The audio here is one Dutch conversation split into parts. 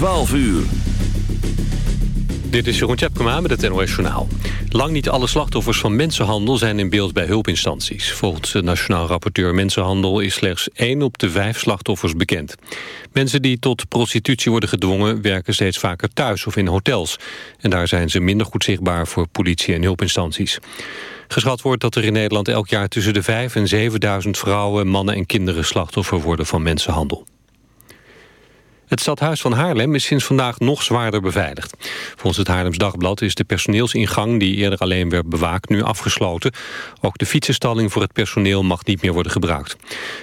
12 uur. Dit is Jeroen Tjepkema met het NOS Journaal. Lang niet alle slachtoffers van mensenhandel zijn in beeld bij hulpinstanties. Volgens de Nationaal Rapporteur Mensenhandel is slechts 1 op de 5 slachtoffers bekend. Mensen die tot prostitutie worden gedwongen werken steeds vaker thuis of in hotels. En daar zijn ze minder goed zichtbaar voor politie en hulpinstanties. Geschat wordt dat er in Nederland elk jaar tussen de 5 en 7.000 vrouwen, mannen en kinderen slachtoffer worden van mensenhandel. Het stadhuis van Haarlem is sinds vandaag nog zwaarder beveiligd. Volgens het Haarlems Dagblad is de personeelsingang... die eerder alleen werd bewaakt, nu afgesloten. Ook de fietsenstalling voor het personeel mag niet meer worden gebruikt.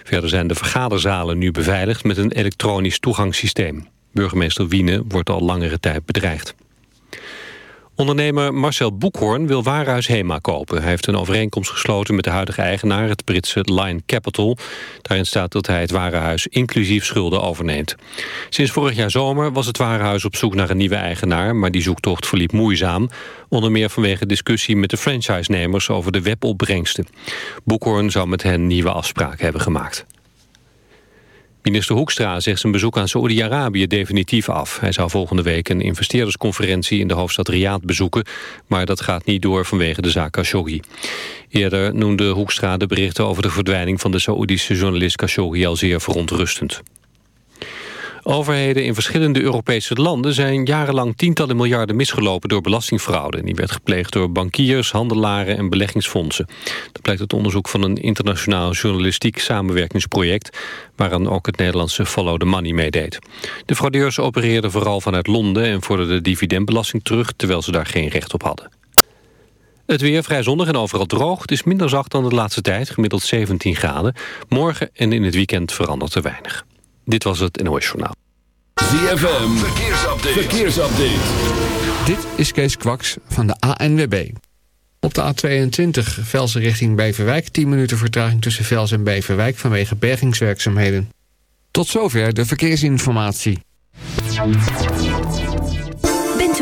Verder zijn de vergaderzalen nu beveiligd... met een elektronisch toegangssysteem. Burgemeester Wiene wordt al langere tijd bedreigd. Ondernemer Marcel Boekhoorn wil Warenhuis Hema kopen. Hij heeft een overeenkomst gesloten met de huidige eigenaar, het Britse Line Capital. Daarin staat dat hij het warenhuis inclusief schulden overneemt. Sinds vorig jaar zomer was het warenhuis op zoek naar een nieuwe eigenaar... maar die zoektocht verliep moeizaam. Onder meer vanwege discussie met de franchise-nemers over de webopbrengsten. Boekhoorn zou met hen nieuwe afspraken hebben gemaakt. Minister Hoekstra zegt zijn bezoek aan Saoedi-Arabië definitief af. Hij zou volgende week een investeerdersconferentie in de hoofdstad Riyadh bezoeken, maar dat gaat niet door vanwege de zaak Khashoggi. Eerder noemde Hoekstra de berichten over de verdwijning van de Saoedische journalist Khashoggi al zeer verontrustend. Overheden in verschillende Europese landen zijn jarenlang tientallen miljarden misgelopen door belastingfraude. Die werd gepleegd door bankiers, handelaren en beleggingsfondsen. Dat blijkt uit onderzoek van een internationaal journalistiek samenwerkingsproject waaraan ook het Nederlandse Follow the Money meedeed. De fraudeurs opereerden vooral vanuit Londen en vorderden dividendbelasting terug terwijl ze daar geen recht op hadden. Het weer vrij zonnig en overal droog. Het is minder zacht dan de laatste tijd, gemiddeld 17 graden. Morgen en in het weekend verandert er weinig. Dit was het NOS Journaal. ZFM, verkeersupdate. verkeersupdate. Dit is Kees Kwaks van de ANWB. Op de A22 Velsen richting Beverwijk... 10 minuten vertraging tussen Vels en Beverwijk... vanwege bergingswerkzaamheden. Tot zover de verkeersinformatie.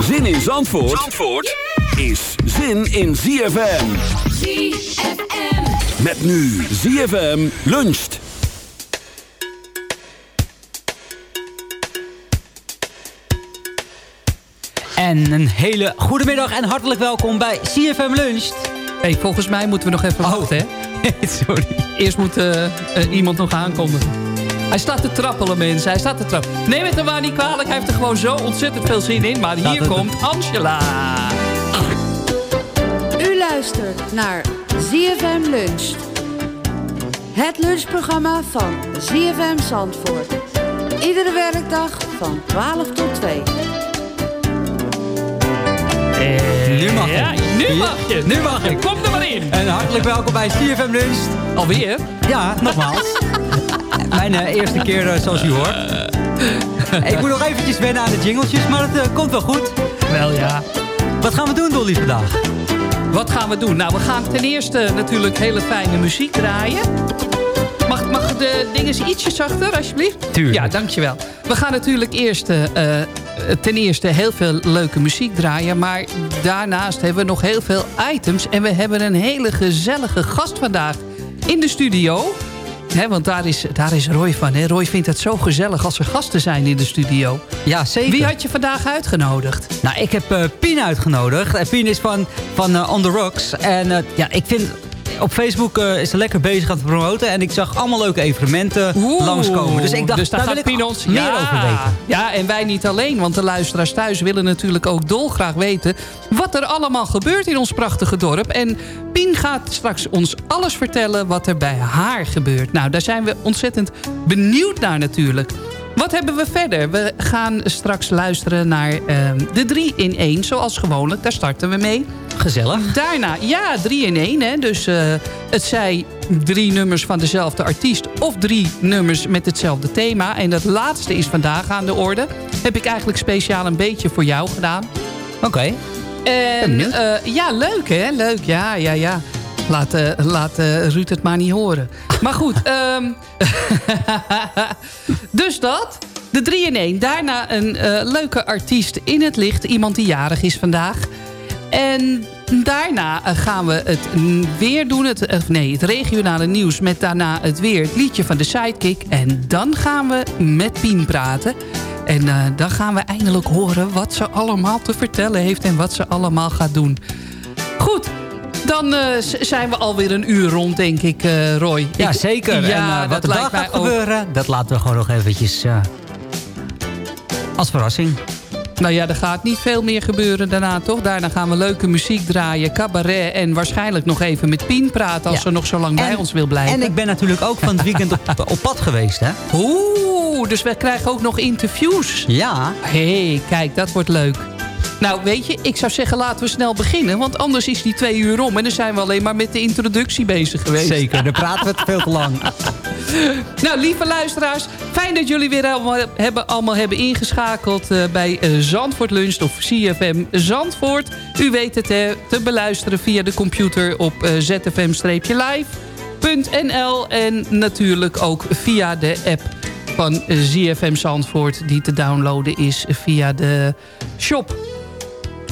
Zin in Zandvoort, Zandvoort is zin in ZFM. ZFM. Met nu ZFM luncht. En een hele goede middag en hartelijk welkom bij CFM Lunch. Hey, volgens mij moeten we nog even wachten, hè? Sorry. Eerst moet eh, eh, iemand nog aankondigen. Hij staat te trappelen, mensen. Hij staat te trappelen. Neem het hem maar niet kwalijk. Hij heeft er gewoon zo ontzettend veel zin in. Maar hier komt Angela. U luistert naar ZFM Lunch. Het lunchprogramma van ZFM Zandvoort. Iedere werkdag van 12 tot 2. nu mag ja, nu mag je. Nu mag je. Kom er maar in. En hartelijk welkom bij CFM Lunch. Alweer? Ja, nogmaals. Mijn eerste keer eh, zoals u hoort. ik moet nog eventjes wennen aan de jingletjes, maar het eh, komt wel goed. Wel ja. Wat gaan we doen, Dolly, vandaag? Wat gaan we doen? Nou, we gaan ten eerste natuurlijk hele fijne muziek draaien. Mag, mag de dingen ietsje zachter, alsjeblieft? Tuurlijk. Ja, dankjewel. We gaan natuurlijk eerst eh, ten eerste heel veel leuke muziek draaien. Maar daarnaast hebben we nog heel veel items. En we hebben een hele gezellige gast vandaag in de studio. He, want daar is, daar is Roy van. Roy vindt het zo gezellig als er gasten zijn in de studio. Ja, zeker. Wie had je vandaag uitgenodigd? Nou, ik heb uh, Pien uitgenodigd. En Pien is van, van uh, On The Rocks. En uh, ja, ik vind op Facebook is ze lekker bezig aan het promoten. En ik zag allemaal leuke evenementen Oeh, langskomen. Dus ik dacht, dus daar, daar wil ik ons meer ja, over weten. Ja, en wij niet alleen. Want de luisteraars thuis willen natuurlijk ook dolgraag weten... wat er allemaal gebeurt in ons prachtige dorp. En Pien gaat straks ons alles vertellen wat er bij haar gebeurt. Nou, daar zijn we ontzettend benieuwd naar natuurlijk. Wat hebben we verder? We gaan straks luisteren naar uh, de 3 in 1, zoals gewoonlijk. Daar starten we mee. Gezellig. Daarna, ja, 3 in 1. Hè. Dus uh, het zij drie nummers van dezelfde artiest... of drie nummers met hetzelfde thema. En dat laatste is vandaag aan de orde. Heb ik eigenlijk speciaal een beetje voor jou gedaan. Oké. Okay. En uh, ja, leuk hè? Leuk, ja, ja, ja. Laat, uh, laat uh, Ruud het maar niet horen. Maar goed, um, dus dat. De 3 in 1. Daarna een leuke artiest in het licht. Iemand die jarig is vandaag. En daarna gaan we het weer doen. Het, nee, het regionale nieuws met daarna het weer. Het liedje van de Sidekick. En dan gaan we met Pien praten. En uh, dan gaan we eindelijk horen wat ze allemaal te vertellen heeft... en wat ze allemaal gaat doen. Goed, dan uh, zijn we alweer een uur rond, denk ik, uh, Roy. Ja, zeker. Ja, en, wat er daar gaat gebeuren, ook... dat laten we gewoon nog eventjes als verrassing. Nou ja, er gaat niet veel meer gebeuren daarna, toch? Daarna gaan we leuke muziek draaien, cabaret... en waarschijnlijk nog even met Pien praten... als ze nog zo lang bij ons wil blijven. En ik ben natuurlijk ook van het weekend op, op pad geweest, hè? Oeh, dus we krijgen ook nog interviews. Ja. Hé, hey, kijk, dat wordt leuk. Nou, weet je, ik zou zeggen laten we snel beginnen. Want anders is die twee uur om. En dan zijn we alleen maar met de introductie bezig geweest. Zeker, dan praten we het veel te lang. nou, lieve luisteraars. Fijn dat jullie weer allemaal hebben, allemaal hebben ingeschakeld uh, bij uh, Zandvoort Lunch of CFM Zandvoort. U weet het, hè, te beluisteren via de computer op uh, zfm-live.nl. En natuurlijk ook via de app van ZFM Zandvoort... die te downloaden is via de shop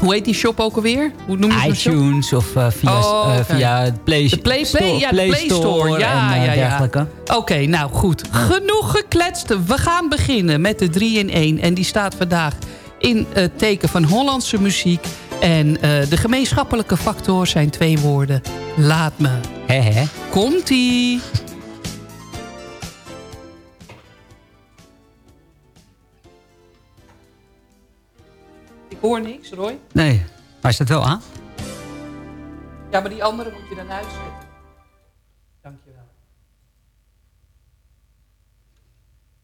hoe heet die shop ook alweer? Hoe noem je iTunes of uh, via, oh, uh, via Play, de Play, Store, ja, Play, Play Store, ja, en, uh, ja, dergelijke. Oké, okay, nou goed. Genoeg gekletst. We gaan beginnen met de 3 in 1. En die staat vandaag in het teken van Hollandse muziek. En de gemeenschappelijke factor zijn twee woorden. Laat me. He, he. Komt-ie. Hoor niks, Roy. Nee, maar is dat wel aan? Ja, maar die andere moet je dan uitzetten. Dankjewel.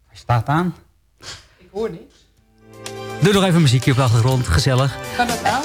Hij staat aan. Ik hoor niks. Doe nog even muziekje op de achtergrond, gezellig. Kan dat nou?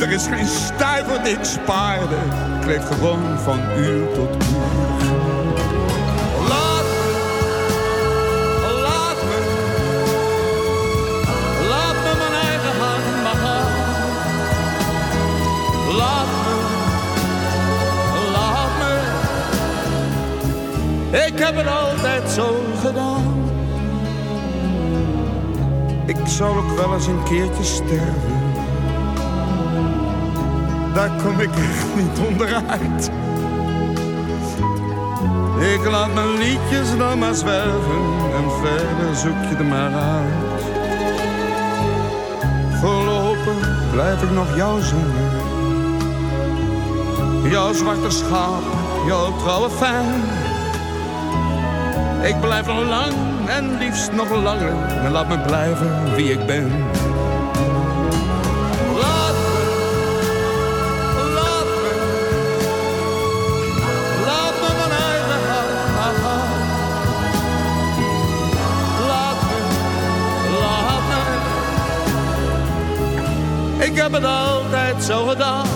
Er is geen stuiver die spaarde. Ik gewoon van uur tot uur. Laat me, laat me, laat me mijn eigen hand gaan. Laat me, laat me. Ik heb het altijd zo gedaan. Ik zal ook wel eens een keertje sterven daar kom ik echt niet onderuit. Ik laat mijn liedjes dan maar zwerven en verder zoek je er maar uit. Voorlopig blijf ik nog jou zingen. Jouw zwarte schaap, jouw trouwe fan. Ik blijf nog lang en liefst nog langer. En laat me blijven wie ik ben. Altijd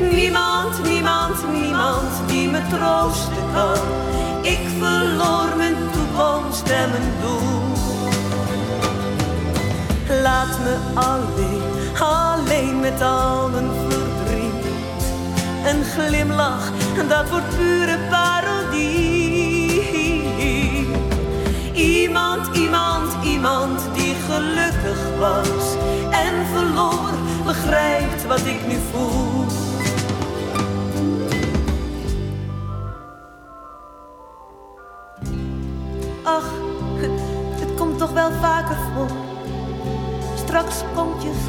Niemand, niemand, niemand die me troosten kan. Ik verloor mijn toekomst en mijn doel. Laat me alleen, alleen met al mijn verdriet. Een glimlach, dat wordt pure parodie. Iemand, iemand, iemand die gelukkig was en verloor, begrijpt wat ik nu voel.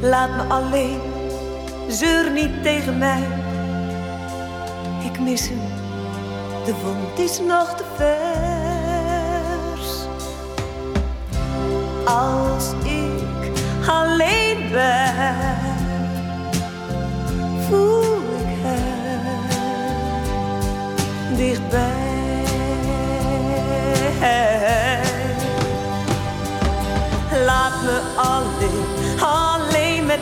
Laat me alleen, zeur niet tegen mij. Ik mis hem, de wond is nog te vers. Als ik alleen ben, voel ik hem dichtbij. Laat me alleen,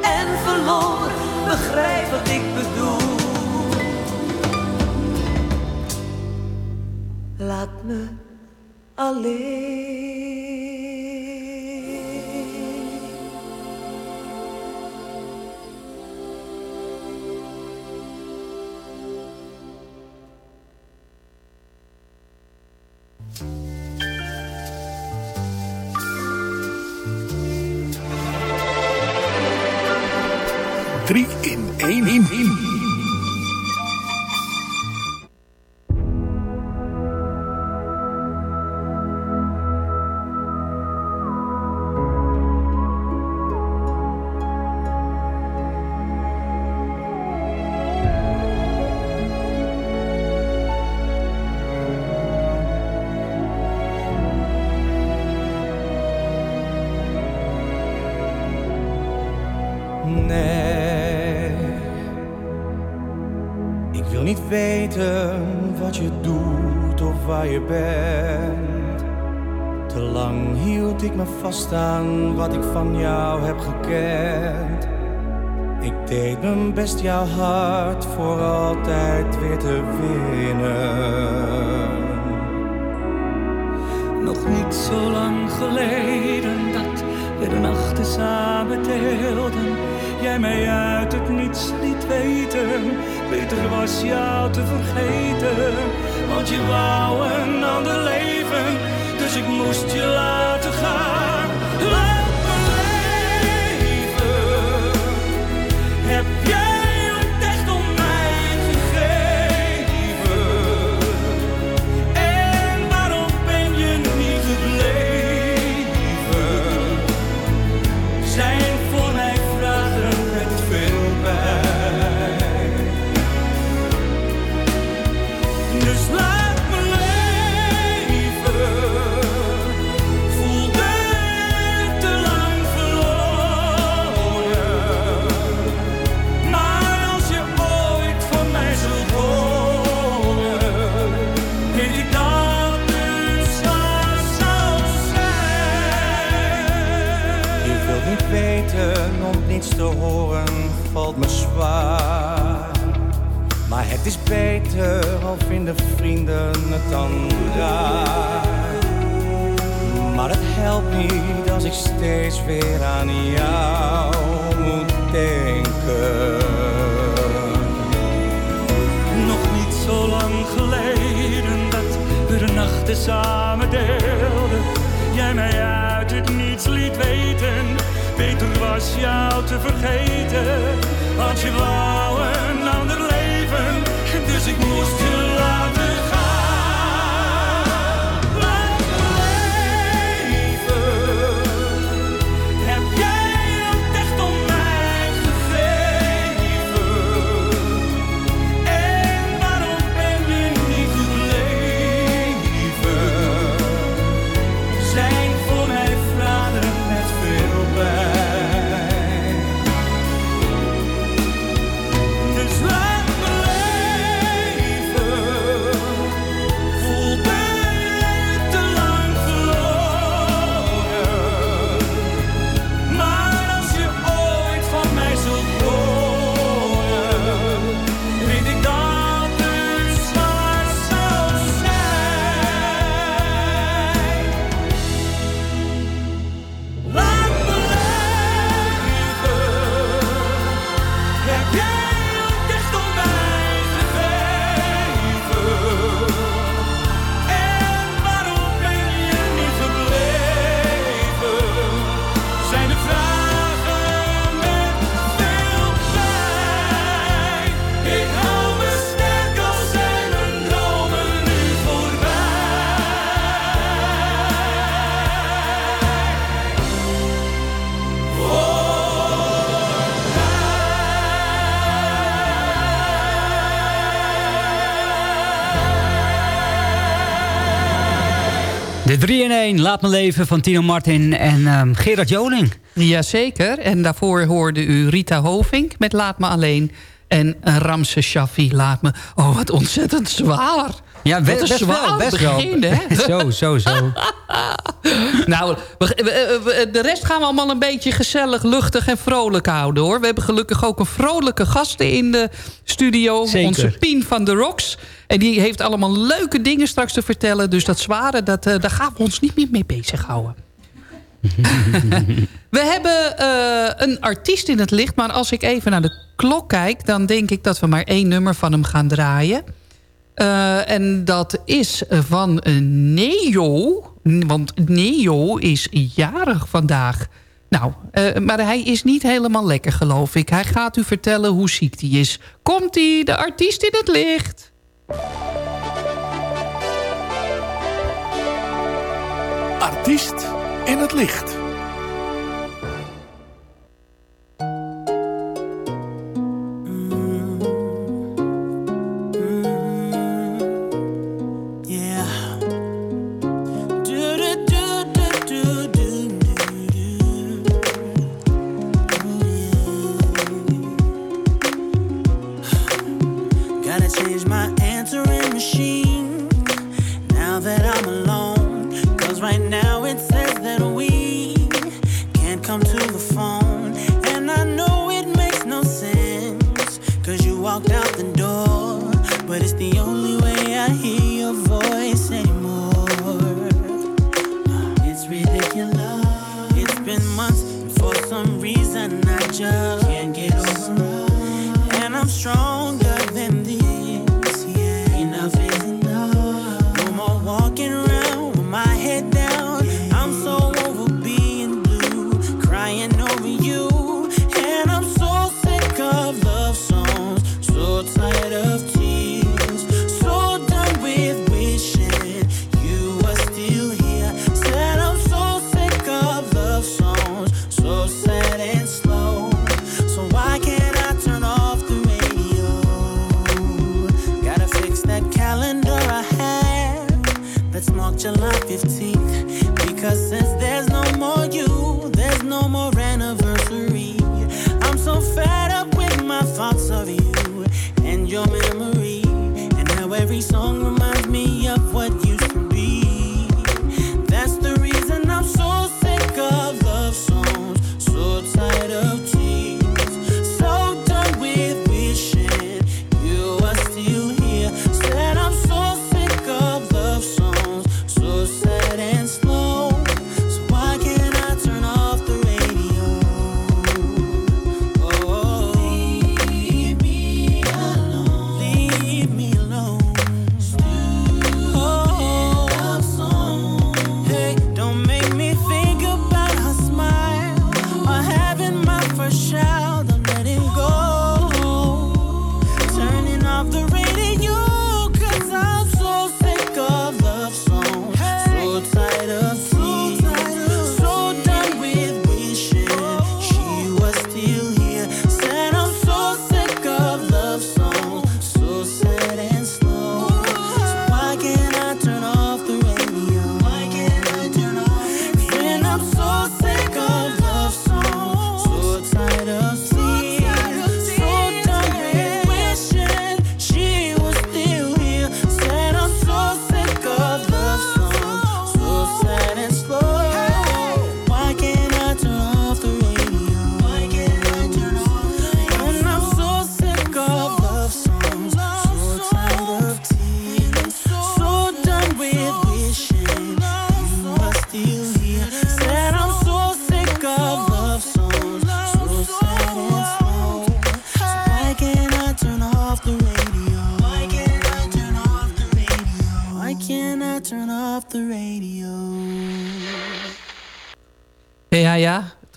En verloor, begrijp wat ik bedoel. Laat me alleen. 3 in 1 in 1. Van jou heb gekend. Ik deed mijn best jouw hart voor altijd weer te winnen. Nog niet zo lang geleden dat we de nachten samen deelden. Jij mij uit het niets liet weten. Beter was jou te vergeten. Want je wou een ander leven, dus ik moest je laten jou De 3 in 1, Laat me leven van Tino Martin en ehm, Gerard Joling. Jazeker. En daarvoor hoorde u Rita Hovink met Laat me alleen. En Ramse Shaffi, Laat me... Oh, wat ontzettend zwaar. Ja, best, best wel. Best wel. begin, hè? zo, zo, zo. Nou, we- we- we- de rest gaan we allemaal een beetje gezellig, luchtig en vrolijk houden, hoor. We hebben gelukkig ook een vrolijke gasten in de studio. Zeker. Onze Pien van de Rocks. En die heeft allemaal leuke dingen straks te vertellen. Dus dat zware, dat, eh, daar gaan we ons niet meer mee bezighouden. we hebben eh, een artiest in het licht. Maar als ik even naar de klok kijk... dan denk ik dat we maar één nummer van hem gaan draaien. Eh, en dat is van Neo. Want Neo is jarig vandaag. Nou, eh, maar hij is niet helemaal lekker, geloof ik. Hij gaat u vertellen hoe ziek hij is. Komt-ie, de artiest in het licht. Artiest in het licht. Change my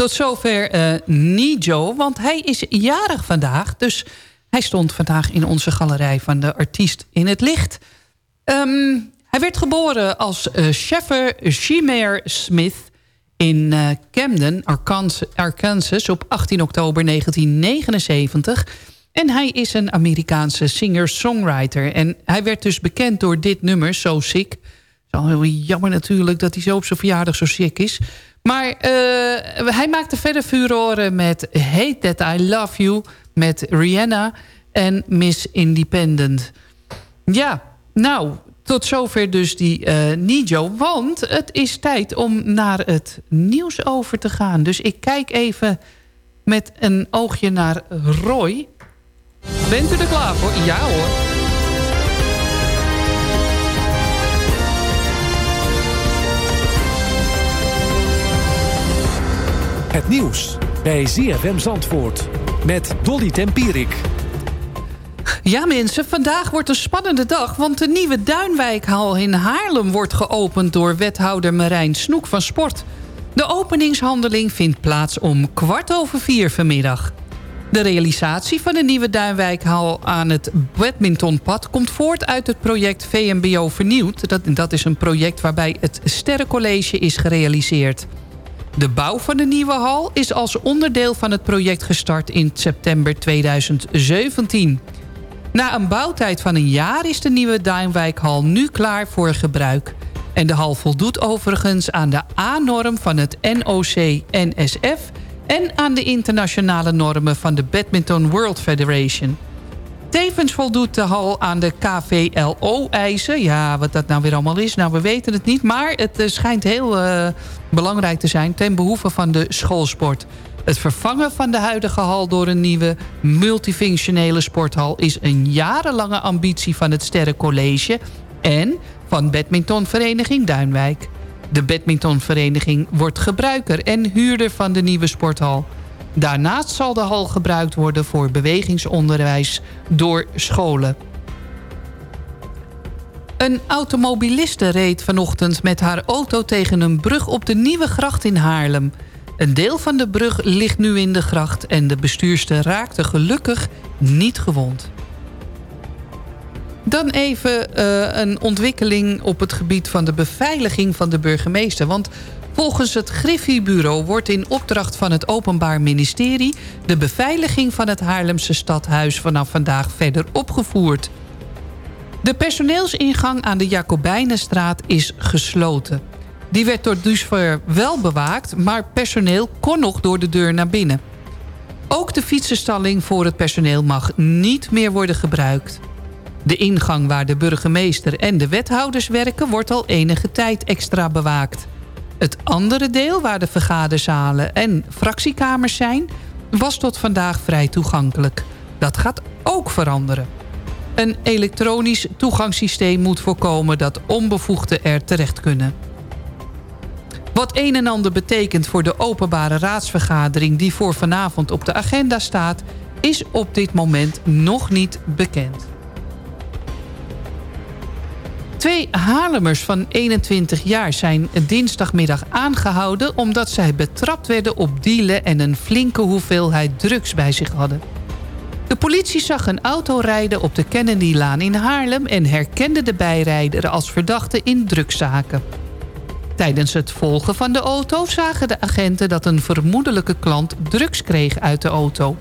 Tot zover uh, Nijo, want hij is jarig vandaag. Dus hij stond vandaag in onze galerij van de artiest in het licht. Um, hij werd geboren als uh, Sheffer Shimer Smith in uh, Camden, Arkansas, op 18 oktober 1979. En hij is een Amerikaanse singer-songwriter. En hij werd dus bekend door dit nummer, So Sick. Het is al heel jammer natuurlijk dat hij zo op zijn verjaardag zo sick is. Maar uh, hij maakte verder furoren met Hate That I Love You... met Rihanna en Miss Independent. Ja, nou, tot zover dus die uh, Nijo. Want het is tijd om naar het nieuws over te gaan. Dus ik kijk even met een oogje naar Roy. Bent u er klaar voor? Ja hoor. Het nieuws bij ZFM Zandvoort met Dolly Tempierik. Ja mensen, vandaag wordt een spannende dag... want de nieuwe Duinwijkhal in Haarlem wordt geopend... door wethouder Marijn Snoek van Sport. De openingshandeling vindt plaats om kwart over vier vanmiddag. De realisatie van de nieuwe Duinwijkhal aan het badmintonpad... komt voort uit het project VMBO Vernieuwd. Dat, dat is een project waarbij het Sterrencollege is gerealiseerd. De bouw van de nieuwe hal is als onderdeel van het project gestart in september 2017. Na een bouwtijd van een jaar is de nieuwe Duinwijkhal nu klaar voor gebruik. En de hal voldoet overigens aan de A-norm van het NOC-NSF... en aan de internationale normen van de Badminton World Federation. Tevens voldoet de hal aan de KVLO-eisen. Ja, wat dat nou weer allemaal is, nou we weten het niet. Maar het eh, schijnt heel uh, belangrijk te zijn ten behoeve van de schoolsport. Het vervangen van de huidige hal door een nieuwe multifunctionele sporthal... is een jarenlange ambitie van het Sterrencollege... en van badmintonvereniging Duinwijk. De badmintonvereniging wordt gebruiker en huurder van de nieuwe sporthal. Daarnaast zal de hal gebruikt worden voor bewegingsonderwijs door scholen. Een automobiliste reed vanochtend met haar auto tegen een brug op de Nieuwe Gracht in Haarlem. Een deel van de brug ligt nu in de gracht en de bestuurster raakte gelukkig niet gewond. Dan even uh, een ontwikkeling op het gebied van de beveiliging van de burgemeester. Want volgens het Griffiebureau wordt in opdracht van het Openbaar Ministerie... de beveiliging van het Haarlemse stadhuis vanaf vandaag verder opgevoerd. De personeelsingang aan de Jacobijnenstraat is gesloten. Die werd door dusver wel bewaakt, maar personeel kon nog door de deur naar binnen. Ook de fietsenstalling voor het personeel mag niet meer worden gebruikt. De ingang waar de burgemeester en de wethouders werken... wordt al enige tijd extra bewaakt. Het andere deel, waar de vergaderzalen en fractiekamers zijn... was tot vandaag vrij toegankelijk. Dat gaat ook veranderen. Een elektronisch toegangssysteem moet voorkomen... dat onbevoegden er terecht kunnen. Wat een en ander betekent voor de openbare raadsvergadering... die voor vanavond op de agenda staat... is op dit moment nog niet bekend. Twee Haarlemers van 21 jaar zijn dinsdagmiddag aangehouden... omdat zij betrapt werden op dealen en een flinke hoeveelheid drugs bij zich hadden. De politie zag een auto rijden op de Kennedylaan in Haarlem... en herkende de bijrijder als verdachte in drugszaken. Tijdens het volgen van de auto zagen de agenten dat een vermoedelijke klant drugs kreeg uit de auto.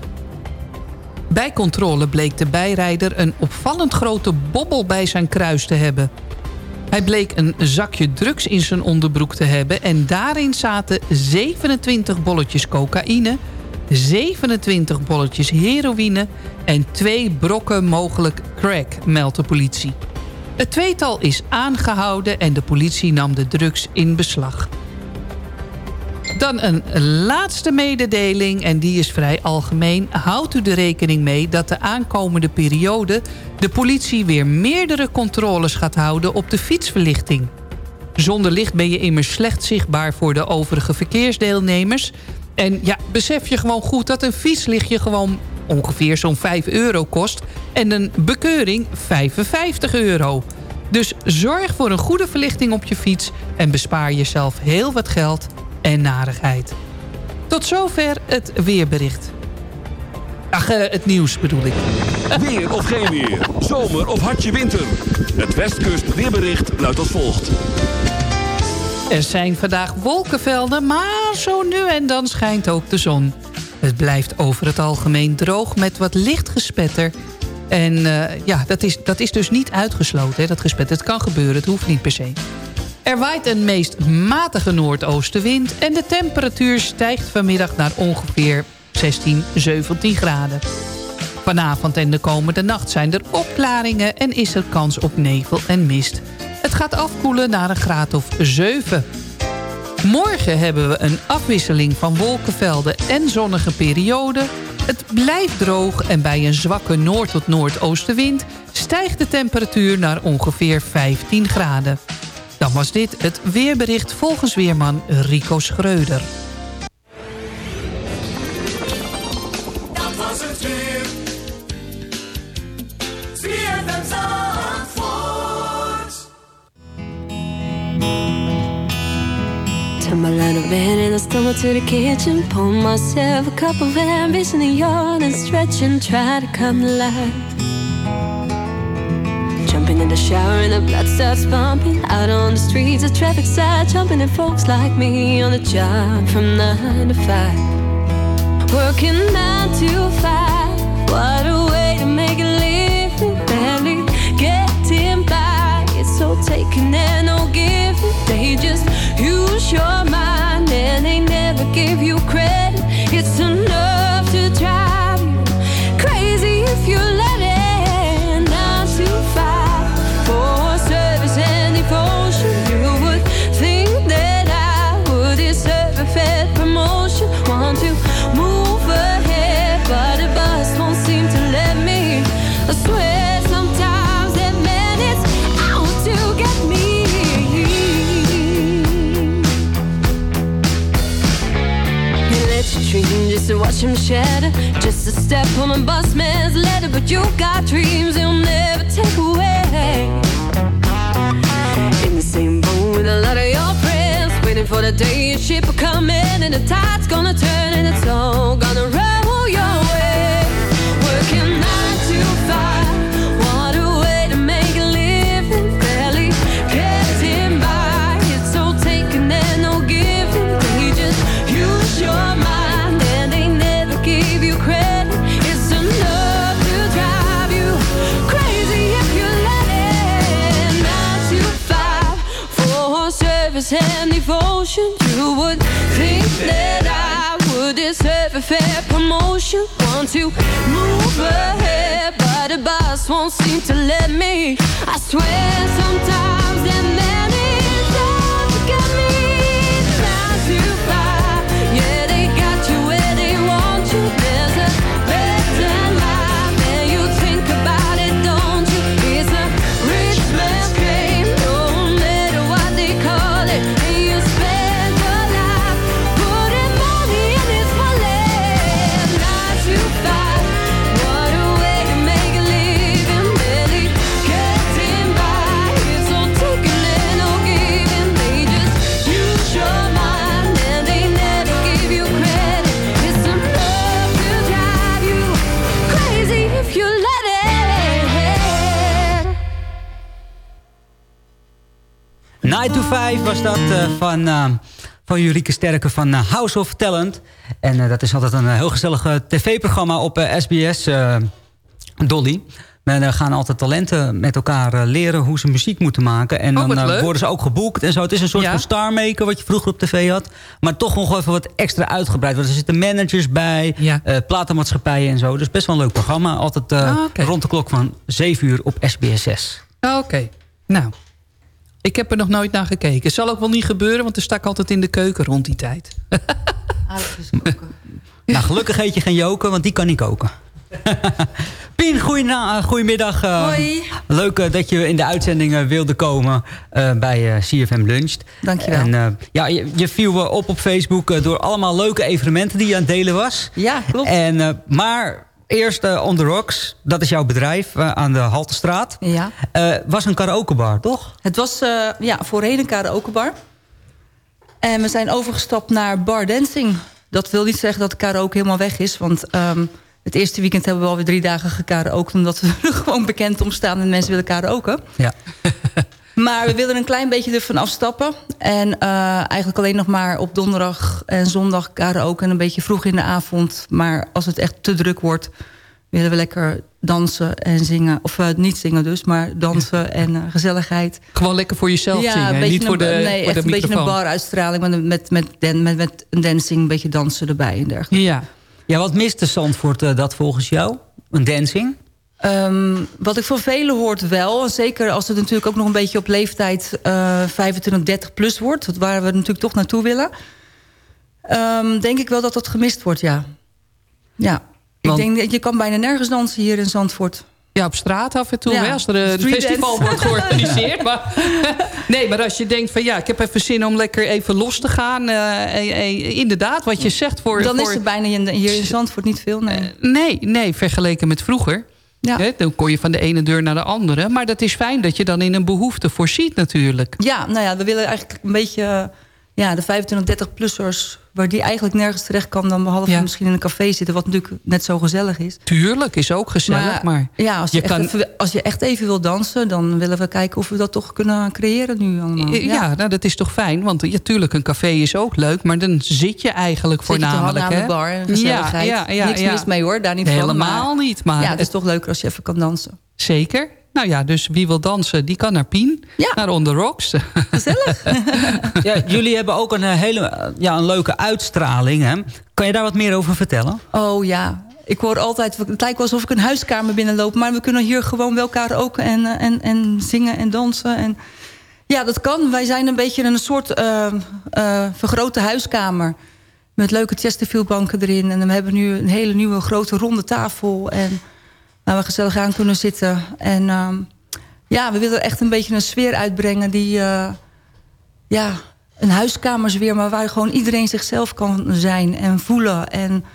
Bij controle bleek de bijrijder een opvallend grote bobbel bij zijn kruis te hebben. Hij bleek een zakje drugs in zijn onderbroek te hebben... en daarin zaten 27 bolletjes cocaïne... 27 bolletjes heroïne en twee brokken mogelijk crack, meldt de politie. Het tweetal is aangehouden en de politie nam de drugs in beslag. Dan een laatste mededeling en die is vrij algemeen. Houdt u er rekening mee dat de aankomende periode... de politie weer meerdere controles gaat houden op de fietsverlichting. Zonder licht ben je immers slecht zichtbaar voor de overige verkeersdeelnemers. En ja, besef je gewoon goed dat een fietslichtje gewoon ongeveer zo'n 5 euro kost... en een bekeuring 55 euro. Dus zorg voor een goede verlichting op je fiets... en bespaar jezelf heel wat geld en narigheid. Tot zover het weerbericht. Ach, uh, het nieuws bedoel ik. Weer of geen weer. Zomer of hartje winter. Het Westkust weerbericht luidt als volgt. Er zijn vandaag wolkenvelden, maar zo nu en dan schijnt ook de zon. Het blijft over het algemeen droog met wat licht gespetter. En uh, ja, dat is, dat is dus niet uitgesloten, hè, dat gespetter. Het kan gebeuren, het hoeft niet per se. Er waait een meest matige noordoostenwind... en de temperatuur stijgt vanmiddag naar ongeveer 16, 17 graden. Vanavond en de komende nacht zijn er opklaringen... en is er kans op nevel en mist. Het gaat afkoelen naar een graad of 7. Morgen hebben we een afwisseling van wolkenvelden en zonnige perioden. Het blijft droog en bij een zwakke noord- tot noordoostenwind... stijgt de temperatuur naar ongeveer 15 graden. Dan was dit het weerbericht volgens weerman Rico Schreuder. Dat was het weer. Turn my line of bed and I stumble to the kitchen. Pour myself a cup of ambition in the yard and stretch and try to come to Jumping in the shower and the blood starts pumping. Out on the streets, the traffic side jumping and folks like me on the job from nine to five. Working nine to five. What a way to make a living. Barely getting by. It's so taking and no giving. They just use your mind and they never give you credit. It's enough to drive you crazy if you let to watch him shatter. Just a step on a bus man's ladder, but you got dreams you'll never take away. In the same boat with a lot of your friends, waiting for the day your ship will come in and the tide's gonna turn and it's all gonna roll devotion. You would think that I would deserve a fair promotion. Want to move ahead, but the boss won't seem to let me. I swear sometimes 9 to 5 was dat eh, van, uh, van Jurieke Sterke van eh, House of Talent. En dat is altijd een heel gezellig tv-programma op SBS, Dolly. En dan gaan altijd talenten met elkaar leren hoe ze muziek moeten maken. En Oh, dan worden ze ook geboekt en zo. Het is een soort Ja. van starmaker wat je vroeger op tv had. Maar toch nog even wat extra uitgebreid. Want er zitten managers bij, eh, platenmaatschappijen en zo. Dus best wel een leuk programma. Altijd Ah, rond de klok van 7 uur op SBS 6. Ah, Oké, nou. Ik heb er nog nooit naar gekeken. Zal ook wel niet gebeuren, want er sta ik altijd in de keuken rond die tijd. Nou, gelukkig eet je geen joken, want die kan niet koken. Pien, goedemiddag. eh, Hoi. Leuk eh, dat je in de uitzending eh, wilde komen eh, bij eh, CFM Lunch. Dankjewel. En, eh, ja, je, je viel eh, op op Facebook eh, door allemaal leuke evenementen die je aan het delen was. Ja, klopt. En, eh, maar eerst eh, On The Rocks, dat is jouw bedrijf eh, aan de Haltestraat. Ja. Eh, was een karaokebar, toch? Het was eh, ja, voorheen een karaokebar. En we zijn overgestapt naar bar dancing. Dat wil niet zeggen dat de karaoke helemaal weg is. Want ehm, het eerste weekend hebben we alweer drie dagen gekaraoke... omdat we er gewoon bekend om staan en mensen willen karaoke. Ja. Maar we willen een klein beetje ervan afstappen. En uh, eigenlijk alleen nog maar op donderdag en zondag karaoke... en een beetje vroeg in de avond. Maar als het echt te druk wordt willen we lekker dansen en zingen. Of uh, niet zingen dus, maar dansen en uh, gezelligheid. Gewoon lekker voor jezelf ja, zingen, een niet voor de Nee, voor echt de een beetje een baruitstraling met, met, met, met, met, met een dancing, een beetje dansen erbij en dergelijke. Ja, ja wat mist de Zandvoort uh, dat volgens jou? Een dancing? Um, wat ik van velen hoort wel. Zeker als het natuurlijk ook nog een beetje op leeftijd 25, 30 plus wordt. Waar we natuurlijk toch naartoe willen. Um, denk ik wel dat dat gemist wordt, ja. Ja. Ik denk dat je kan bijna nergens dansen hier in Zandvoort. Ja, op straat af en toe, ja. hè, als er een festival wordt georganiseerd. maar, nee, maar als je denkt van ja, ik heb even zin om lekker even los te gaan. Uh, inderdaad, wat je zegt voor... Dan voor, is er bijna hier in Zandvoort niet veel, nee. Uh, nee, nee, vergeleken met vroeger. Ja. Dan kon je van de ene deur naar de andere. Maar dat is fijn dat je dan in een behoefte voorziet natuurlijk. Ja, nou ja, we willen eigenlijk een beetje... Ja, de 25, 30-plussers waar die eigenlijk nergens terecht kan... dan behalve ja. misschien in een café zitten... wat natuurlijk net zo gezellig is. Tuurlijk, is ook gezellig, maar... maar ja, als je, je kan... even, als je echt even wil dansen... dan willen we kijken of we dat toch kunnen creëren nu allemaal. Ja, ja nou, dat is toch fijn. Want ja, tuurlijk, een café is ook leuk... maar dan zit je eigenlijk zit voornamelijk... Zit je aan de bar, gezelligheid. Ja, ja, ja, Niks mis mee hoor, daar niet nee, van. Helemaal maar, niet, maar... Ja, het is toch leuker als je even kan dansen. Zeker. Nou ja, dus wie wil dansen, die kan naar Pien. Ja. Naar On The Rocks. Gezellig. ja, jullie hebben ook een hele ja, een leuke uitstraling. Hè? Kan je daar wat meer over vertellen? Oh ja, ik hoor altijd... Het lijkt wel alsof ik een huiskamer binnenloop... maar we kunnen hier gewoon bij elkaar ook en, en, en zingen en dansen. En ja, dat kan. Wij zijn een beetje een soort uh, uh, vergrote huiskamer... met leuke Chesterfield-banken erin. En we hebben nu een hele nieuwe grote ronde tafel... En waar we gezellig aan kunnen zitten. En um, ja, we willen echt een beetje een sfeer uitbrengen die... Uh, ja, een huiskamersfeer, maar waar gewoon iedereen zichzelf kan zijn en voelen. En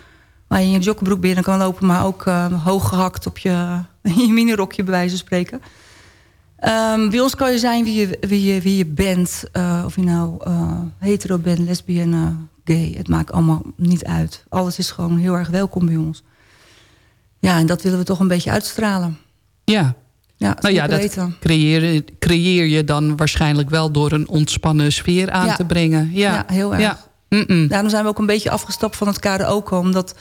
waar je in je joggingbroek binnen kan lopen... maar ook uh, hoog gehakt op je, je minirokje bij wijze van spreken. Um, bij ons kan je zijn wie je, wie je, wie je bent. Uh, of je nou uh, hetero bent, lesbian, gay. Het maakt allemaal niet uit. Alles is gewoon heel erg welkom bij ons. Ja, en dat willen we toch een beetje uitstralen. Ja. Ja, nou ja, dat weten. creëer, creëer je dan waarschijnlijk wel door een ontspannen sfeer aan ja. te brengen. Ja, ja heel erg. Ja. Mm -mm. Daarom zijn we ook een beetje afgestapt van het karaoke. Omdat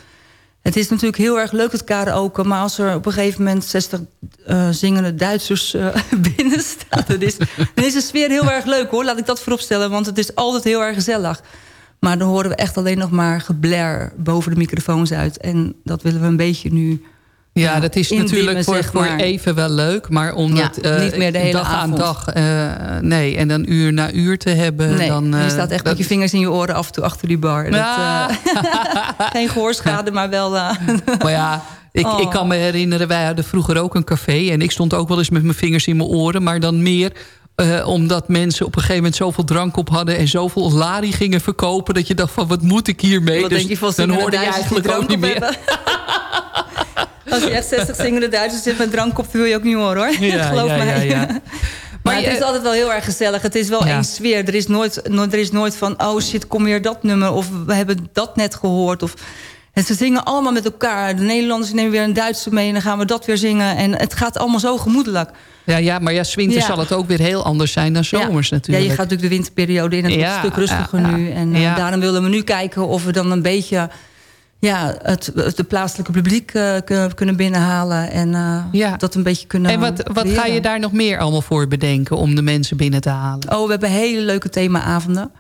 het is natuurlijk heel erg leuk het karaoke. Maar als er op een gegeven moment 60 uh, zingende Duitsers uh, binnen staan... Dan is, dan is de sfeer heel erg leuk hoor. Laat ik dat vooropstellen. Want het is altijd heel erg gezellig. Maar dan horen we echt alleen nog maar gebler boven de microfoons uit. En dat willen we een beetje nu... Ja, dat is natuurlijk voor, zeg voor maar. even wel leuk. Maar om Ja, het uh, niet meer de hele dag avond. aan dag... uh, nee, en dan uur na uur te hebben... Nee, dan, uh, je staat echt dat, met je vingers in je oren af en toe achter die bar. Dat, geen gehoorschade, maar wel... Maar ja, ik, Oh. ik kan me herinneren, wij hadden vroeger ook een café... en ik stond ook wel eens met mijn vingers in mijn oren... maar dan meer eh, omdat mensen op een gegeven moment zoveel drank op hadden... en zoveel lari gingen verkopen... dat je dacht van, wat moet ik hiermee? Wat dus denk je dan hoorde je eigenlijk ook niet meer. Als je echt 60 zingende Duitsers zit met drank op... wil je ook niet horen, hoor. Ja, Geloof ja, mij. ja, ja. Maar, Maar het is altijd wel heel erg gezellig. Het is wel Ja. één sfeer. Er is, nooit, no- er is nooit van... oh shit, kom weer dat nummer. Of we hebben dat net gehoord. Of, en ze zingen allemaal met elkaar. De Nederlanders nemen weer een Duitse mee... en dan gaan we dat weer zingen. En het gaat allemaal zo gemoedelijk. Ja, ja, maar ja, winter Ja. zal het ook weer heel anders zijn dan zomers ja. natuurlijk. Ja, je gaat natuurlijk de winterperiode in. Het wordt Ja, een stuk rustiger nu. En eh, daarom willen we nu kijken of we dan een beetje... Ja, het, het de plaatselijke publiek eh, kun- kunnen binnenhalen. En eh, Ja. dat een beetje kunnen En wat, wat ga je daar nog meer allemaal voor bedenken... om de mensen binnen te halen? Oh, we hebben hele leuke themaavonden.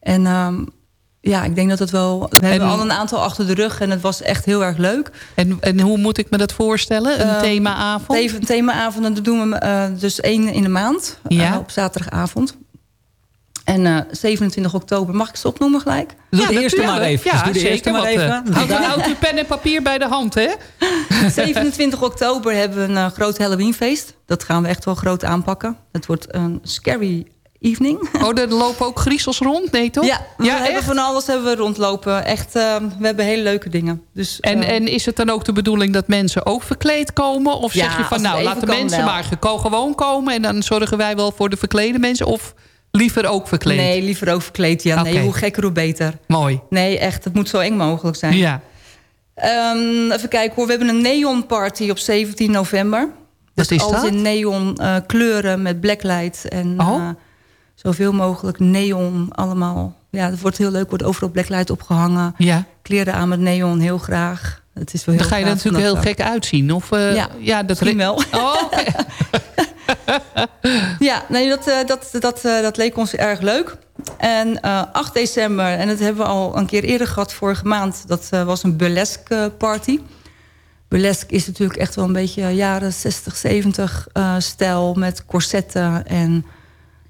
En ehm, ja, ik denk dat het wel... We hebben al een aantal achter de rug en het was echt heel erg leuk. En, en hoe moet ik me dat voorstellen? Een Ehm, themaavond? Thema, themaavonden dat doen we eh, dus één in de maand. Ja. op zaterdagavond. En eh, 27 oktober, mag ik ze opnoemen gelijk? Doe de Ja, eerste maar even. Ja, Doe de eerste maar even. eh, Houd, houd uw pen en papier bij de hand, hè? 27 oktober hebben we een eh, groot Halloweenfeest. Dat gaan we echt wel groot aanpakken. Het wordt een scary evening. Oh, er lopen ook griezels rond? Nee, toch? Ja, we ja hebben echt? van alles hebben we rondlopen. Echt, eh, we hebben hele leuke dingen. Dus, En, eh, en is het dan ook de bedoeling dat mensen ook verkleed komen? Of Ja, zeg je van, nou, laten mensen wel. maar gewoon komen... en dan zorgen wij wel voor de verklede mensen? Of Liever ook verkleed? Nee, liever ook verkleed. Ja, nee, hoe gekker, hoe beter. Mooi. Nee, echt, het moet zo eng mogelijk zijn. Ja. Ehm, even kijken hoor, we hebben een neon party op 17 november. Wat is alles dat? in neon eh, kleuren met blacklight en Oh. eh, zoveel mogelijk neon allemaal. Ja, het wordt heel leuk, wordt overal blacklight opgehangen. Ja. Kleren aan met neon, heel graag. Het is wel heel Dan ga je er natuurlijk heel gek uitzien. Of, eh, Ja, ja, dat misschien wel. Oh. Ja, nee, dat, eh, dat, dat, eh, dat leek ons erg leuk. En eh 8 december, en dat hebben we al een keer eerder gehad vorige maand... dat was een burlesque party. Burlesque is natuurlijk echt wel een beetje jaren 60, 70 eh, stijl... met corsetten en...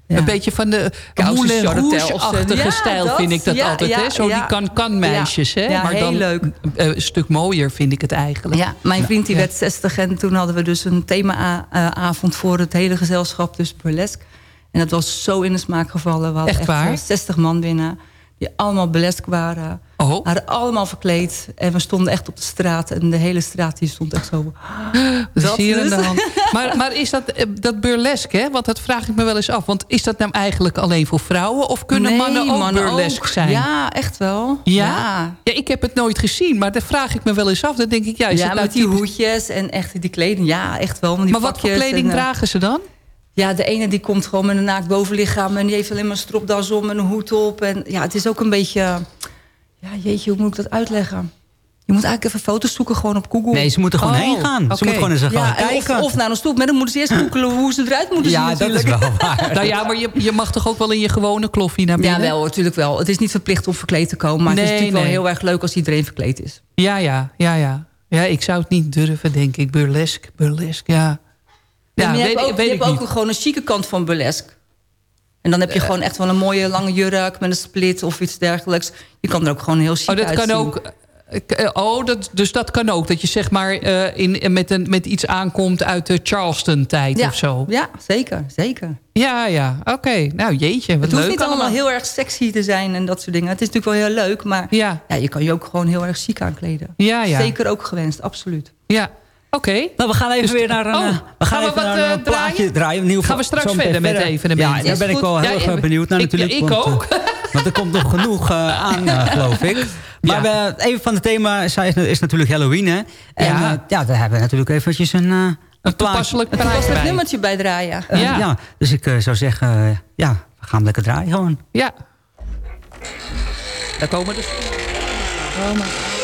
ja. Een beetje van de Moulin. Rouge-achtige Ja, stijl dat. vind ik dat Ja, altijd. hè? Zo die kan-kan meisjes. Hè? Maar heel dan leuk. eh, een stuk mooier vind ik het eigenlijk. Ja, mijn vriend die werd 60 en toen hadden we dus een themaavond voor het hele gezelschap, dus burlesque. En dat was zo in de smaak gevallen. We hadden Echt waar? eh, 60 man binnen, die allemaal burlesque waren. Oh. Waren allemaal verkleed. En we stonden echt op de straat. En de hele straat die stond echt zo... Dat hier dus. de hand. Maar, maar is dat, eh, dat burlesque, hè? Want dat vraag ik me wel eens af. Want is dat nou eigenlijk alleen voor vrouwen? Of kunnen Nee, mannen ook mannen burlesque ook. zijn? Ja, echt wel. Ja? Ja. Ja, ik heb het nooit gezien, maar dat vraag ik me wel eens af. Dan denk ik, ja, is ja, dat nou met die hoedjes en echt die kleding. Ja, echt wel. Die Maar wat voor kleding en, eh, dragen ze dan? Ja, de ene die komt gewoon met een naakt bovenlichaam... en die heeft alleen maar een stropdas om en een hoed op. En ja, het is ook een beetje... Ja, jeetje, hoe moet ik dat uitleggen? Je moet eigenlijk even foto's zoeken gewoon op Google. Nee, ze moeten gewoon Oh, heen gaan. Ze moeten gewoon eens gaan ja, en kijken. Of, of naar een stoel, maar dan moeten ze eerst googelen hoe ze eruit moeten Ja, zien dat is wel waar. Nou ja, maar je, je mag toch ook wel in je gewone kloffie naar binnen? Ja, wel, natuurlijk wel. Het is niet verplicht om verkleed te komen. Maar het is natuurlijk nee. wel heel erg leuk als iedereen verkleed is. Ja, ja, ja, ja. Ja, ik zou het niet durven, denk ik. Burlesque, burlesque, ja. Ja, je weet, hebt ook, weet je ik hebt ook gewoon een chique kant van burlesque. En dan heb je gewoon echt wel een mooie lange jurk met een split of iets dergelijks. Je kan er ook gewoon heel chic Oh, dat uitzien. kan ook. eh, eh, Oh, dat, dus dat kan ook. Dat je zeg maar eh, in, met, een, met iets aankomt uit de Charleston-tijd ja. of zo. Ja, zeker, zeker. Ja, ja. Oké. Nou, jeetje. Wat Het hoeft leuk niet allemaal heel erg sexy te zijn en dat soort dingen. Het is natuurlijk wel heel leuk, maar Ja. ja, je kan je ook gewoon heel erg chic aankleden. Ja, ja. Zeker ook gewenst, absoluut. Ja. Oké. Nou, we gaan even Dus- weer naar een, Oh, eh, we gaan gaan we even wat, naar eh, een plaatje draaien? draaien. In ieder Gaan we straks verder met evenementen. Ja, daar ben ik wel heel erg benieuwd naar ik- natuurlijk. ik want, eh, ook. want er komt nog genoeg eh, aan, eh, geloof ik. Maar Ja. we, een van de thema's is, is natuurlijk Halloween, hè? En Ja. daar hebben we natuurlijk eventjes een, eh een plaatje. Toepasselijk Het praatje het bij. nummertje bij draaien. Eh, Ja. ja. Dus ik eh, zou zeggen, eh, ja, we gaan lekker draaien gewoon. Ja. Daar komen dus... Thank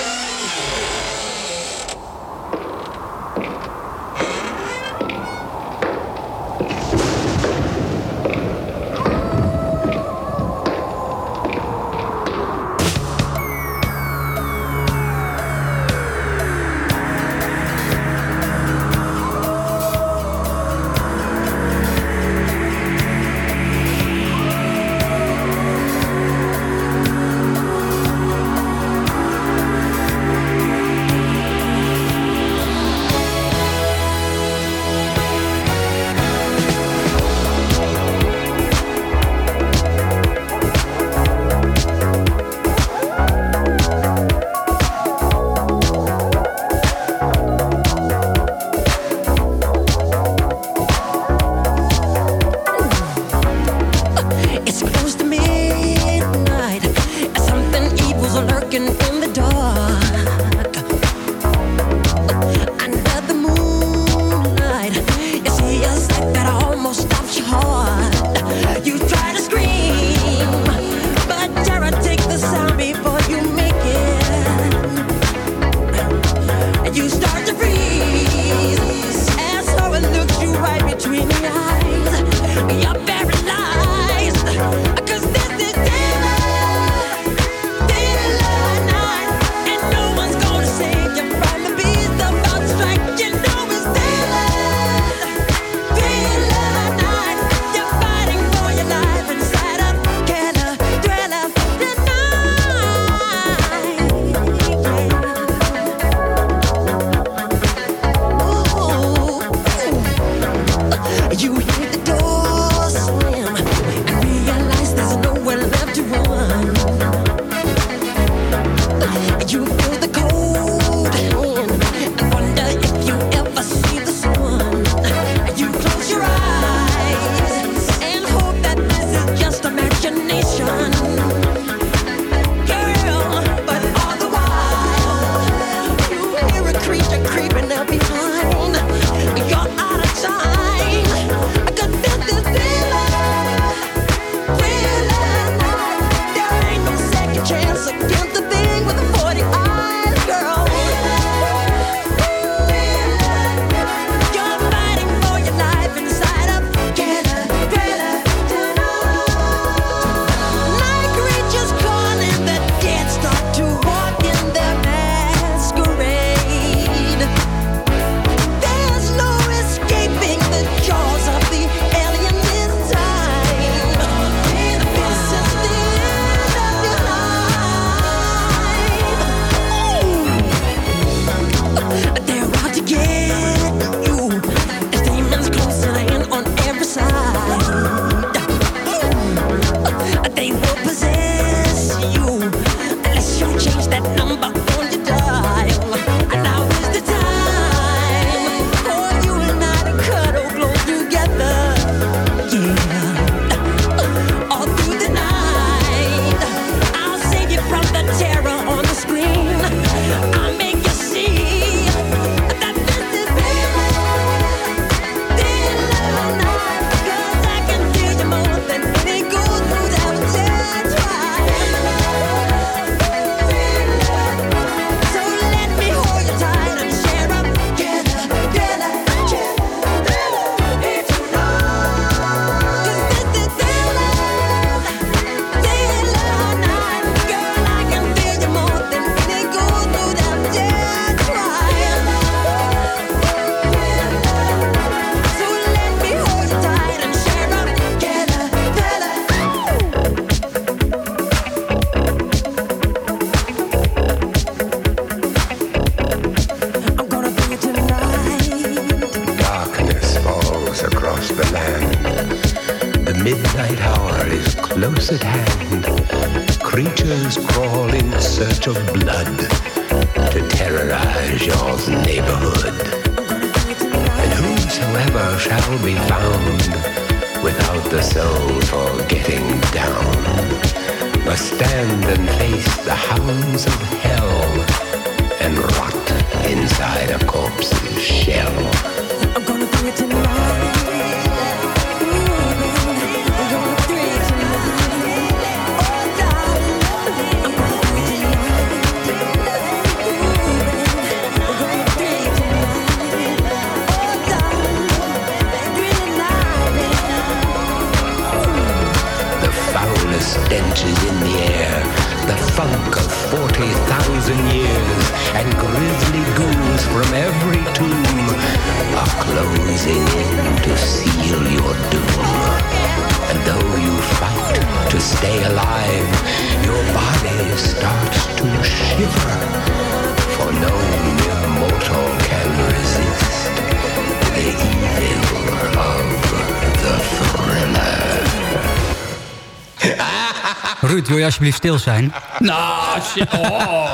Ruud, wil je alsjeblieft stil zijn? Nou, shit. Oh.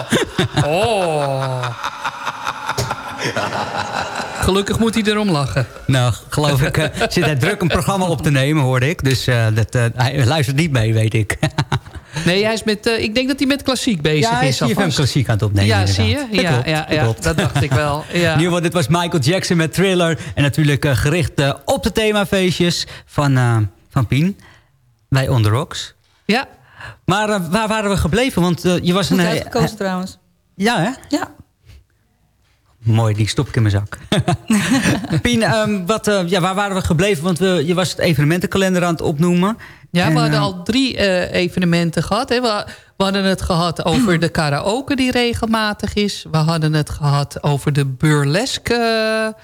oh. Gelukkig moet hij erom lachen. Nou, geloof ik, uh, zit hij druk een programma op te nemen, hoorde ik. Dus uh, dat, uh, hij luistert niet mee, weet ik. nee, hij is met, ik denk dat hij met klassiek bezig ja, is. Ja, hij is klassiek aan het opnemen. Ja, inderdaad. zie je? Ja, klopt, ja, ja, dat dacht ik wel. Ja. In ieder geval, dit was Michael Jackson met Thriller. En natuurlijk gericht op de themafeestjes van, van Pien. Bij On The Rocks. Ja. Maar uh, waar waren we gebleven? Want uh, je was Goed een... uitgekozen trouwens. Ja, hè? Ja. Mooi, die stop ik in mijn zak. Pien, um, wat, uh, ja, waar waren we gebleven? Want we, je was het evenementenkalender aan het opnoemen. Ja, en, we hadden al drie evenementen gehad. Hè. We, we, hadden het gehad over de karaoke die regelmatig is. We hadden het gehad over de burlesque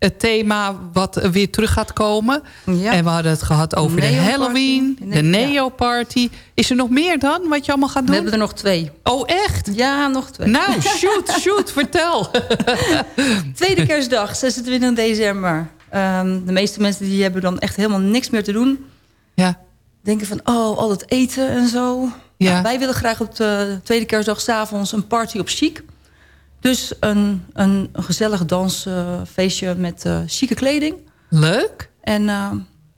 het thema wat weer terug gaat komen. Ja. En we hadden het gehad over de Halloween, de Neo-party. Is er nog meer dan, wat je allemaal gaat doen? We hebben er nog twee. Oh, echt? Ja, nog twee. Nou, shoot, shoot, vertel. Tweede kerstdag, 26 december. Um, de meeste mensen die hebben dan echt helemaal niks meer te doen. Ja. Denken van, oh, al het eten en zo. Ja. Nou, wij willen graag op de tweede kerstdag... s'avonds een party op chic. Dus een, een, gezellig dansfeestje met uh, chique kleding. Leuk. En uh,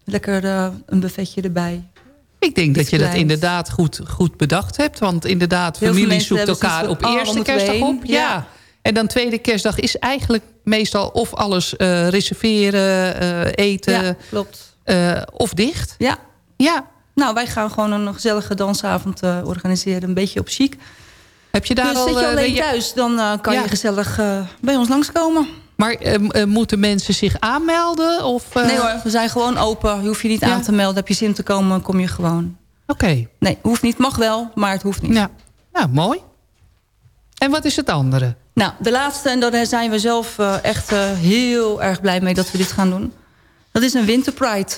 lekker een buffetje erbij. Ik denk dat je dat inderdaad goed, goed bedacht hebt. Want inderdaad, familie zoekt elkaar op eerste kerstdag op. Ja. ja. En dan tweede kerstdag is eigenlijk meestal of alles uh, reserveren, uh, eten. Ja, klopt. Uh, of dicht. Ja. Ja. Nou, wij gaan gewoon een gezellige dansavond organiseren. Een beetje op chic. Heb je daar dus al, zit je alleen je... thuis, dan uh, kan ja. je gezellig uh, bij ons langskomen. Maar uh, moeten mensen zich aanmelden? Of, Nee hoor, we zijn gewoon open. Je hoeft je niet ja. aan te melden. Heb je zin te komen, kom je gewoon. Oké. Okay. Nee, hoeft niet. Mag wel, maar het hoeft niet. Ja. Nou, mooi. En wat is het andere? Nou, de laatste, en daar zijn we zelf echt heel erg blij mee dat we dit gaan doen. Dat is een Winter Pride.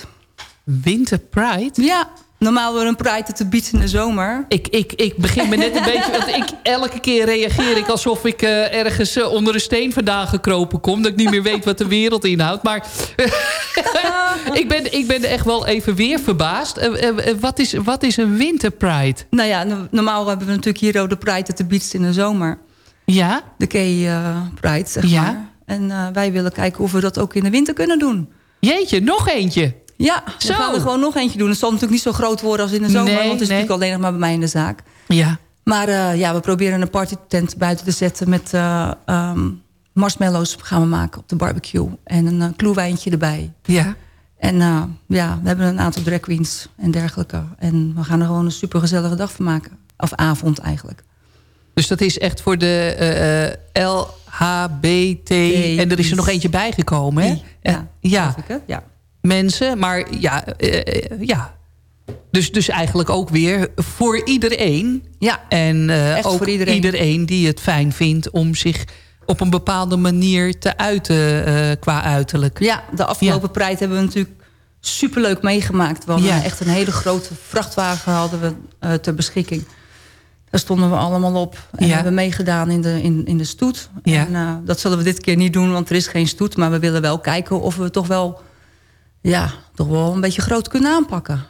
Winter Pride? Ja, Normaal we een pride te bieden in de zomer. Ik, ik, ik begin me net een beetje... Want ik, elke keer reageer ik alsof ik uh, ergens uh, onder een steen vandaan gekropen kom. Dat ik niet meer weet wat de wereld inhoudt. Maar ik, ben, ik ben echt wel even weer verbaasd. Uh, wat, is, wat is een winterpride? Nou ja, normaal hebben we natuurlijk hier de pride te bieden in de zomer. Ja? De gay pride, zeg ja? maar. En wij willen kijken of we dat ook in de winter kunnen doen. Jeetje, nog eentje? Ja, we Zo. gaan er gewoon nog eentje doen. Het zal natuurlijk niet zo groot worden als in de zomer. Nee, want het is nee. natuurlijk alleen nog maar bij mij in de zaak. Ja. Maar uh, ja, we proberen een partytent buiten te zetten met uh, um, marshmallows gaan we maken op de barbecue. En een uh, kloewijntje erbij. Ja. En ja, we hebben een aantal drag queens en dergelijke. En we gaan er gewoon een supergezellige dag van maken. Of avond eigenlijk. Dus dat is echt voor de LHBT... En er is er nog eentje bijgekomen, hè? Ja, ja. Ik, ja. Mensen, maar ja... ja. Dus, dus eigenlijk ook weer voor iedereen. Ja, en echt ook voor iedereen. iedereen die het fijn vindt om zich op een bepaalde manier te uiten uh, qua uiterlijk. Ja, de afgelopen ja. Pride hebben we natuurlijk superleuk meegemaakt. We hadden Ja. echt een hele grote vrachtwagen hadden we, uh, ter beschikking. Daar stonden we allemaal op. En Ja. hebben meegedaan in de, in, in de stoet. Ja. En dat zullen we dit keer niet doen, want er is geen stoet. Maar we willen wel kijken of we toch wel, ja, toch wel een beetje groot kunnen aanpakken.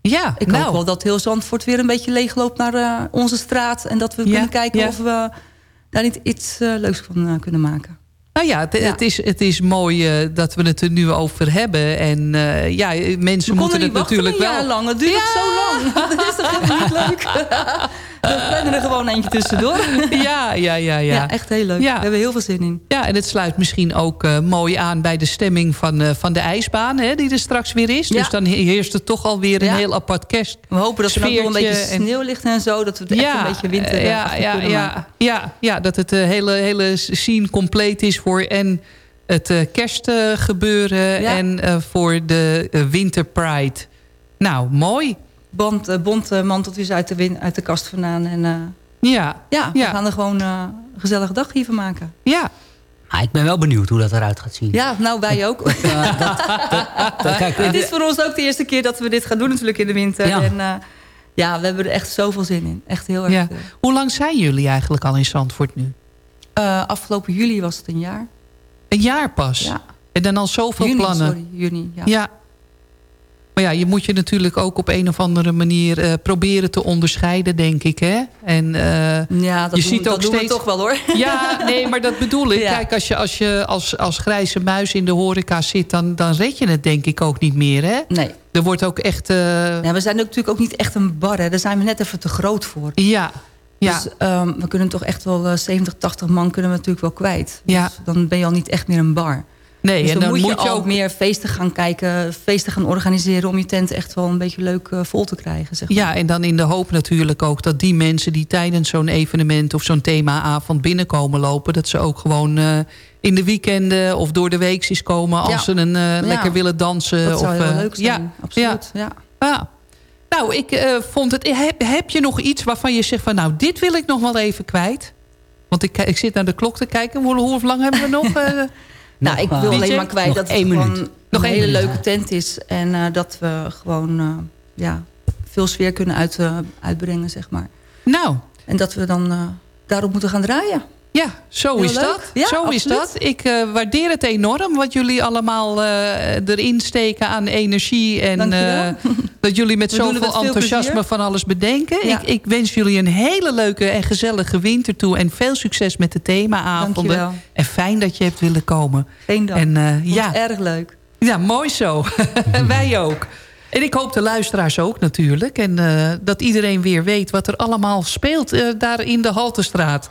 Ja, Ik nou. hoop wel dat heel Zandvoort weer een beetje leegloopt naar eh, onze straat. En dat we Ja, kunnen kijken ja. of we daar niet iets eh, leuks van eh, kunnen maken. Nou ja, het, het is, het is mooi eh, dat we het er nu over hebben. En eh, ja, mensen We moeten het natuurlijk wel... jaar lang. Het duurt zo lang. Dat is toch niet leuk? We plannen er gewoon eentje tussendoor. Ja, ja, ja, ja. Ja, echt heel leuk. Ja. We hebben heel veel zin in. Ja, en het sluit misschien ook eh, mooi aan bij de stemming van, van de ijsbaan... Hè, die er straks weer is. Ja. Dus dan heerst er toch alweer een Ja. heel apart kerst. We hopen dat er ook nog een beetje sneeuw ligt en zo. Dat we het echt een beetje winter ja, ja, ja, ja, ja, dat het hele, hele scene compleet is voor en het eh, kerstgebeuren Ja. en eh, voor de eh, Winter Pride. Nou, mooi. Bond, eh, bont eh, manteltjes uit de, win, uit de kast vandaan. En, eh, Ja, ja, we Ja. gaan er gewoon eh, een gezellige dag hier van maken. ja. Ah, ik ben wel benieuwd hoe dat eruit gaat zien. Ja, nou wij ook. Kijk, Het is voor ons ook de eerste keer dat we dit gaan doen natuurlijk in de winter. Ja. En eh, ja, we hebben er echt zoveel zin in. Echt heel erg. ja. Hoe lang zijn jullie eigenlijk al in Zandvoort nu? Eh, afgelopen juli was het een jaar. Een jaar pas? Ja. En dan al zoveel juni, plannen? sorry, juni. Ja. Ja. Maar ja, je moet je natuurlijk ook op een of andere manier eh, proberen te onderscheiden, denk ik. Hè? En, eh, Ja, dat je doen, ziet dat ook doen we steeds... toch wel hoor. Ja, nee, maar dat bedoel ik. Ja. Kijk, als je, als, je als, als grijze muis in de horeca zit... Dan, dan red je het denk ik ook niet meer, hè? Nee. Er wordt ook echt... Ja, we zijn natuurlijk ook niet echt een bar. Hè. Daar zijn we net even te groot voor. ja, ja, Dus ehm, we kunnen toch echt wel eh, 70, 80 man kunnen we natuurlijk wel kwijt. Ja. Dus dan ben je al niet echt meer een bar. nee, dus en dan, moet je, ook... meer feesten gaan kijken, feesten gaan organiseren... om je tent echt wel een beetje leuk eh, vol te krijgen. Zeg maar. Ja, en dan in de hoop natuurlijk ook dat die mensen die tijdens zo'n evenement of zo'n themaavond binnenkomen lopen, dat ze ook gewoon eh, in de weekenden of door de week eens komen als Ja. ze een, eh, lekker willen dansen. Dat zou of, heel eh, leuk zijn, Ja, absoluut. Ja. Nou, ik eh, vond het. Heb, heb je nog iets waarvan je zegt van nou, dit wil ik nog wel even kwijt? Want ik, ik zit naar de klok te kijken. Hoe, hoe lang hebben we nog? eh? Nou, ik eh, wil DJ? alleen maar kwijt Nog dat het gewoon minuut. Nog een hele minuut. leuke tent is. En eh, dat we gewoon eh, ja, veel sfeer kunnen uit, eh, uitbrengen, zeg maar. nou, En dat we dan eh, daarop moeten gaan draaien. Ja, zo Heel is leuk. dat. Ja, zo is absoluut. dat. Ik eh, waardeer het enorm wat jullie allemaal eh, erin steken aan energie. En eh, dat jullie met We zoveel enthousiasme van alles bedenken. Ja. Ik, ik wens jullie een hele leuke en gezellige winter toe. En veel succes met de themaavonden. Dankjewel. En fijn dat je hebt willen komen. Geen dank. En ja, erg leuk. ja, mooi zo. Wij ook. En ik hoop de luisteraars ook natuurlijk. En dat iedereen weer weet wat er allemaal speelt daar in de Haltestraat.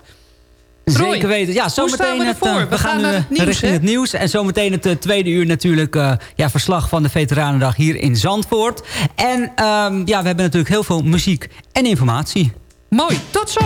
Zeker weten. Ja, zometeen we het, eh, We gaan nu, eh, het nieuws, richting hè? het nieuws. En zometeen het eh, tweede uur natuurlijk eh, ja, verslag van de Veteranendag hier in Zandvoort. En ehm, ja, we hebben natuurlijk heel veel muziek en informatie. Mooi, tot zo.